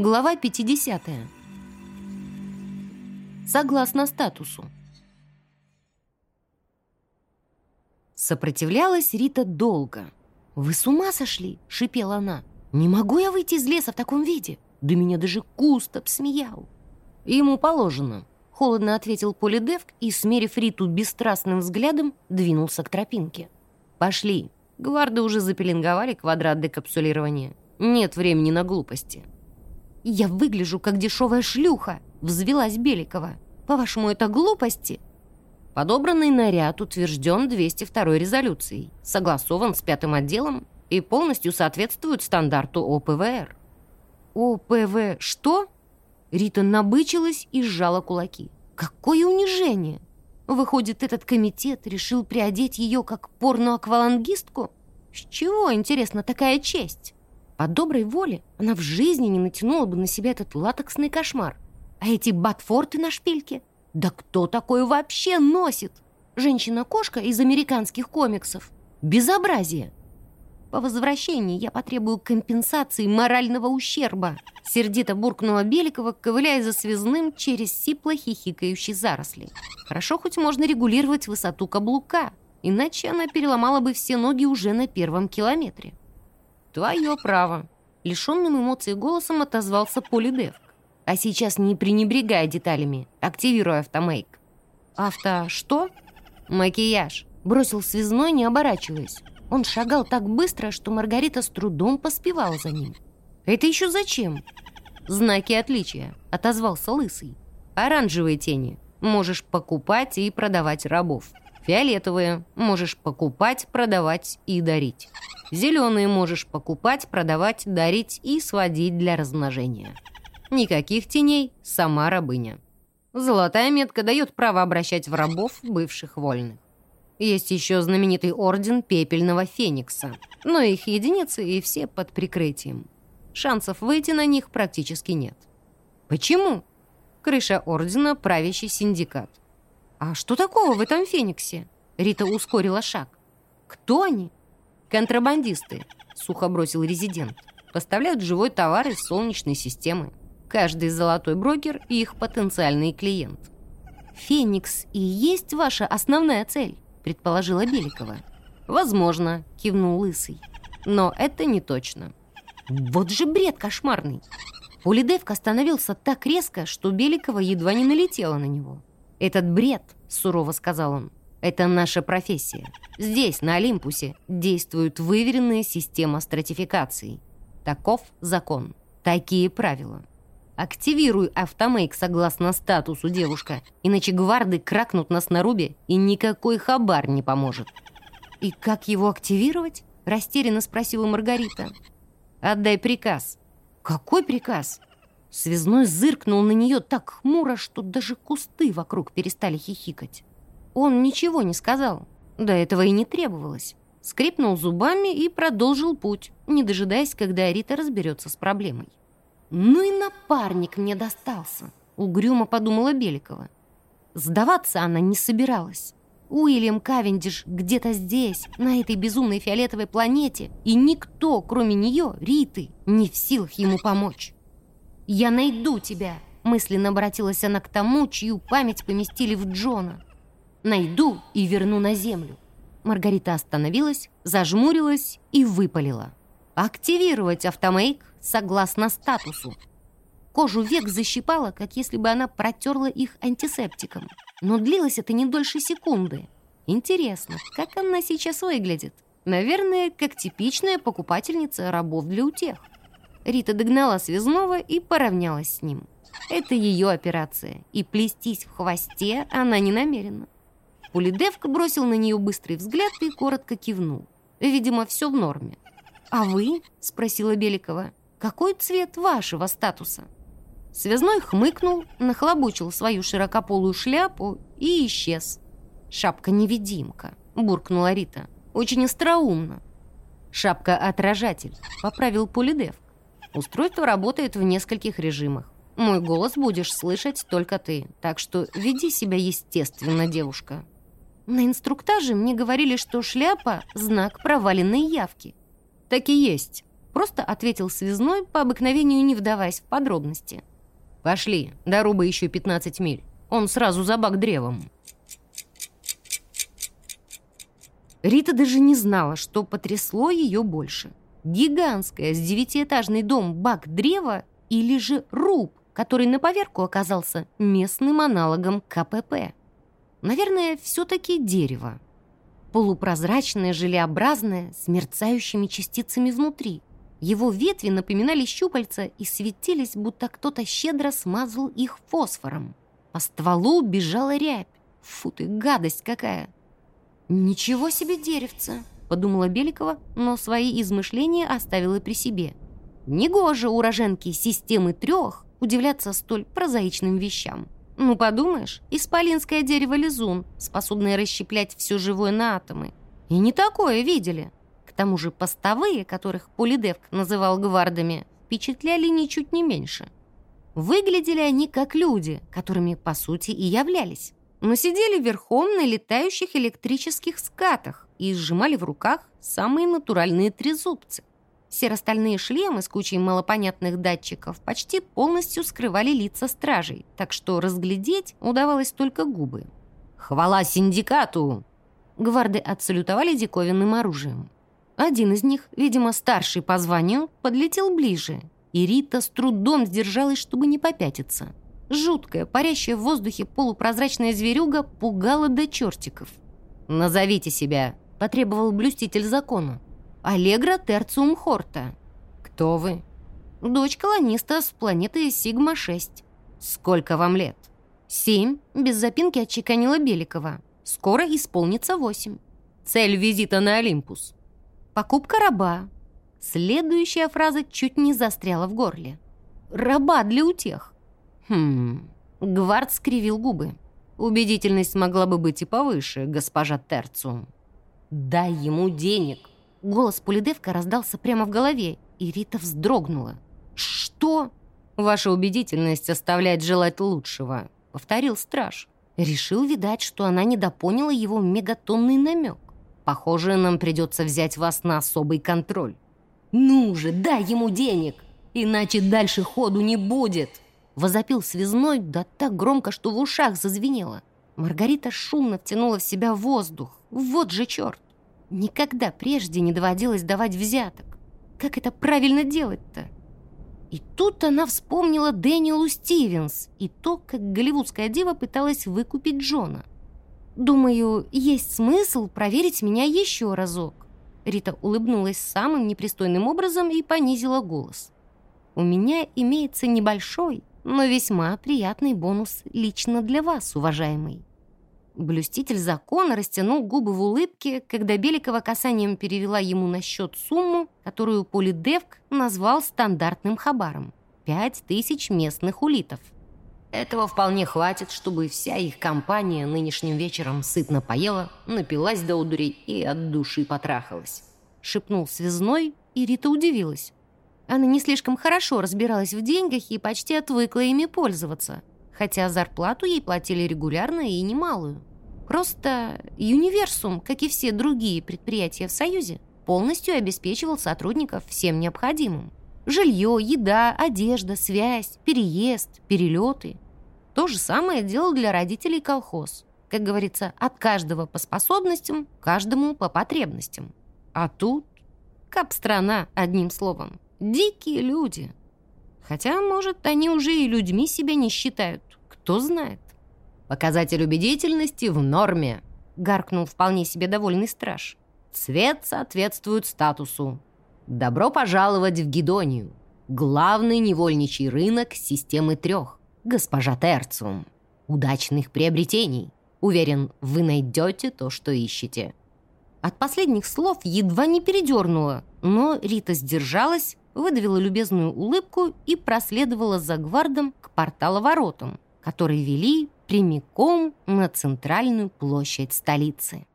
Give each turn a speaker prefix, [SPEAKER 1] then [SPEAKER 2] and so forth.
[SPEAKER 1] Глава 50. Согласно статусу. Сопротивлялась Рита долго. «Вы с ума сошли?» — шипела она. «Не могу я выйти из леса в таком виде. Да меня даже куст обсмеял». «Ему положено», — холодно ответил Полидевк и, смерив Риту бесстрастным взглядом, двинулся к тропинке. «Пошли. Гварды уже запеленговали квадрат декапсулирования. Нет времени на глупости». «Я выгляжу, как дешевая шлюха!» — взвелась Беликова. «По-вашему, это глупости?» Подобранный наряд утвержден 202 резолюцией, согласован с пятым отделом и полностью соответствует стандарту ОПВР. ОПВ что? Рита набычилась и сжала кулаки. Какое унижение! Выходит, этот комитет решил приодеть ее как порно-аквалангистку? С чего, интересно, такая честь? По доброй воле она в жизни не натянула бы на себя этот латексный кошмар. А эти ботфорты на шпильке? Да кто такое вообще носит? Женщина-кошка из американских комиксов. Безобразие. По возвращении я потребую компенсации морального ущерба. Сердито буркнула Беликова, ковыляя за связным через сипло хихикающие заросли. Хорошо, хоть можно регулировать высоту каблука, иначе она переломала бы все ноги уже на первом километре. «Твое право», — лишенным эмоций голосом отозвался Полидевк. «А сейчас не пренебрегай деталями, активируй автомейк». «Авто что?» «Макияж», — бросил связной, не оборачиваясь. Он шагал так быстро, что Маргарита с трудом поспевала за ним. «Это еще зачем?» «Знаки отличия», — отозвался Лысый. «Оранжевые тени. Можешь покупать и продавать рабов. Фиолетовые. Можешь покупать, продавать и дарить. Зеленые можешь покупать, продавать, дарить и сводить для размножения. Никаких теней, сама рабыня. Золотая метка дает право обращать в рабов бывших вольных. Есть еще знаменитый орден Пепельного Феникса, но их единицы и все под прикрытием. Шансов выйти на них практически нет. Почему? Крыша ордена – правящий синдикат. А что такого в этом Фениксе? Рита ускорила шаг. Кто они? «Контрабандисты», — сухо бросил резидент. «Поставляют живой товар из Солнечной системы. Каждый золотой брокер — их потенциальный клиент». «Феникс и есть ваша основная цель», — предположила Беликова. «Возможно», — кивнул Лысый. «Но это не точно». «Вот же бред кошмарный!» Полидевка остановился так резко, что Беликова едва не налетела на него. «Этот бред», — сурово сказал он, это наша профессия. Здесь, на Олимпусе, действует выверенная система стратификации. Таков закон. Такие правила. Активируй автомейк согласно статусу, девушка, иначе гварды кракнут нас на рубе, и никакой хабар не поможет. «И как его активировать?» – растерянно спросила Маргарита. «Отдай приказ». «Какой приказ?» Связной зыркнул на нее так хмуро, что даже кусты вокруг перестали хихикать. Он ничего не сказал. До этого и не требовалось. Скрипнул зубами и продолжил путь, не дожидаясь, когда Рита разберется с проблемой. «Ну и напарник мне достался», — угрюмо подумала Беликова. Сдаваться она не собиралась. Уильям Кавендиш где-то здесь, на этой безумной фиолетовой планете, и никто, кроме нее, Риты, не в силах ему помочь. «Я найду тебя», — мысленно обратилась она к тому, чью память поместили в Джона. Найду и верну на землю». Маргарита остановилась, зажмурилась и выпалила. «Активировать автомейк согласно статусу». Кожу век защипала, как если бы она протерла их антисептиком. Но длилось это не дольше секунды. Интересно, как она сейчас выглядит? Наверное, как типичная покупательница рабов для утех. Рита догнала связного и поравнялась с ним. Это ее операция, и плестись в хвосте она не намерена. Полидевка бросил на нее быстрый взгляд и коротко кивнул. Видимо, все в норме. «А вы?» — спросила Беликова. «Какой цвет вашего статуса?» Связной хмыкнул, нахлобучил свою широкополую шляпу и исчез. «Шапка-невидимка», — буркнула Рита. «Очень остроумно». «Шапка-отражатель», — поправил Полидев. «Устройство работает в нескольких режимах. Мой голос будешь слышать только ты, так что веди себя естественно, девушка». На инструктаже мне говорили, что шляпа — знак проваленной явки. Так и есть. Просто ответил связной, по обыкновению не вдаваясь в подробности. «Пошли, до Руба еще 15 миль. Он сразу за бак древом». Рита даже не знала, что потрясло ее больше. Гигантская с девятиэтажный дом бак древа или же руб, который на поверку оказался местным аналогом КПП. Наверное, все-таки дерево. Полупрозрачное, желеобразное, с мерцающими частицами внутри. Его ветви напоминали щупальца и светились, будто кто-то щедро смазал их фосфором. По стволу бежала рябь. Фу ты, гадость какая! «Ничего себе деревце!» — подумала Беликова, но свои измышления оставила при себе. Негоже уроженке системы трех удивляться столь прозаичным вещам. Ну, подумаешь, исполинское дерево-лизун, способное расщеплять все живое на атомы. И не такое видели. К тому же постовые, которых Полидевк называл гвардами, впечатляли ничуть не меньше. Выглядели они как люди, которыми, по сути, и являлись но сидели верхом на летающих электрических скатах и сжимали в руках самые натуральные трезубцы. Серостальные шлемы с кучей малопонятных датчиков почти полностью скрывали лица стражей, так что разглядеть удавалось только губы. «Хвала синдикату!» Гварды отсалютовали диковинным оружием. Один из них, видимо, старший по званию, подлетел ближе, и Рита с трудом сдержалась, чтобы не попятиться. Жуткая, парящая в воздухе полупрозрачная зверюга пугала до чертиков. «Назовите себя», — потребовал блюститель закона. «Аллегра Терциум Хорта». «Кто вы?» «Дочь колониста с планеты Сигма-6». «Сколько вам лет?» «Семь», — без запинки отчеканила Беликова. «Скоро исполнится восемь». «Цель визита на Олимпус?» «Покупка раба». Следующая фраза чуть не застряла в горле. «Раба для утех». «Хм...» Гвард скривил губы. «Убедительность могла бы быть и повыше, госпожа Терцу». «Дай ему денег!» Голос Полидевка раздался прямо в голове, и Рита вздрогнула. «Что?» «Ваша убедительность оставляет желать лучшего», — повторил страж. Решил, видать, что она недопоняла его мегатонный намек. «Похоже, нам придется взять вас на особый контроль». «Ну же, дай ему денег, иначе дальше ходу не будет!» Возопил связной, да так громко, что в ушах зазвенело. Маргарита шумно втянула в себя воздух. Вот же черт! Никогда прежде не доводилось давать взяток. Как это правильно делать-то? И тут она вспомнила Дэниелу Стивенс и то, как голливудская дива пыталась выкупить Джона. «Думаю, есть смысл проверить меня еще разок». Рита улыбнулась самым непристойным образом и понизила голос. «У меня имеется небольшой, но весьма приятный бонус лично для вас, уважаемый». Блюститель закона растянул губы в улыбке, когда Беликова касанием перевела ему на счет сумму, которую Полидевк назвал стандартным хабаром — пять тысяч местных улитов. Этого вполне хватит, чтобы вся их компания нынешним вечером сытно поела, напилась до удурей и от души потрахалась. Шепнул связной, и Рита удивилась. Она не слишком хорошо разбиралась в деньгах и почти отвыкла ими пользоваться, хотя зарплату ей платили регулярно и немалую. Просто Универсум, как и все другие предприятия в Союзе, полностью обеспечивал сотрудников всем необходимым. Жилье, еда, одежда, связь, переезд, перелеты. То же самое делал для родителей колхоз. Как говорится, от каждого по способностям, каждому по потребностям. А тут кап-страна, одним словом. Дикие люди. Хотя, может, они уже и людьми себя не считают. Кто знает. Показатель убедительности в норме, гаркнул вполне себе довольный страж. Цвет соответствует статусу. Добро пожаловать в Гидонию. Главный невольничий рынок системы трех. Госпожа Терциум. Удачных приобретений. Уверен, вы найдете то, что ищете. От последних слов едва не передернула, но Рита сдержалась, выдавила любезную улыбку и проследовала за гвардом к порталоворотам, которые вели прямиком на центральную площадь столицы.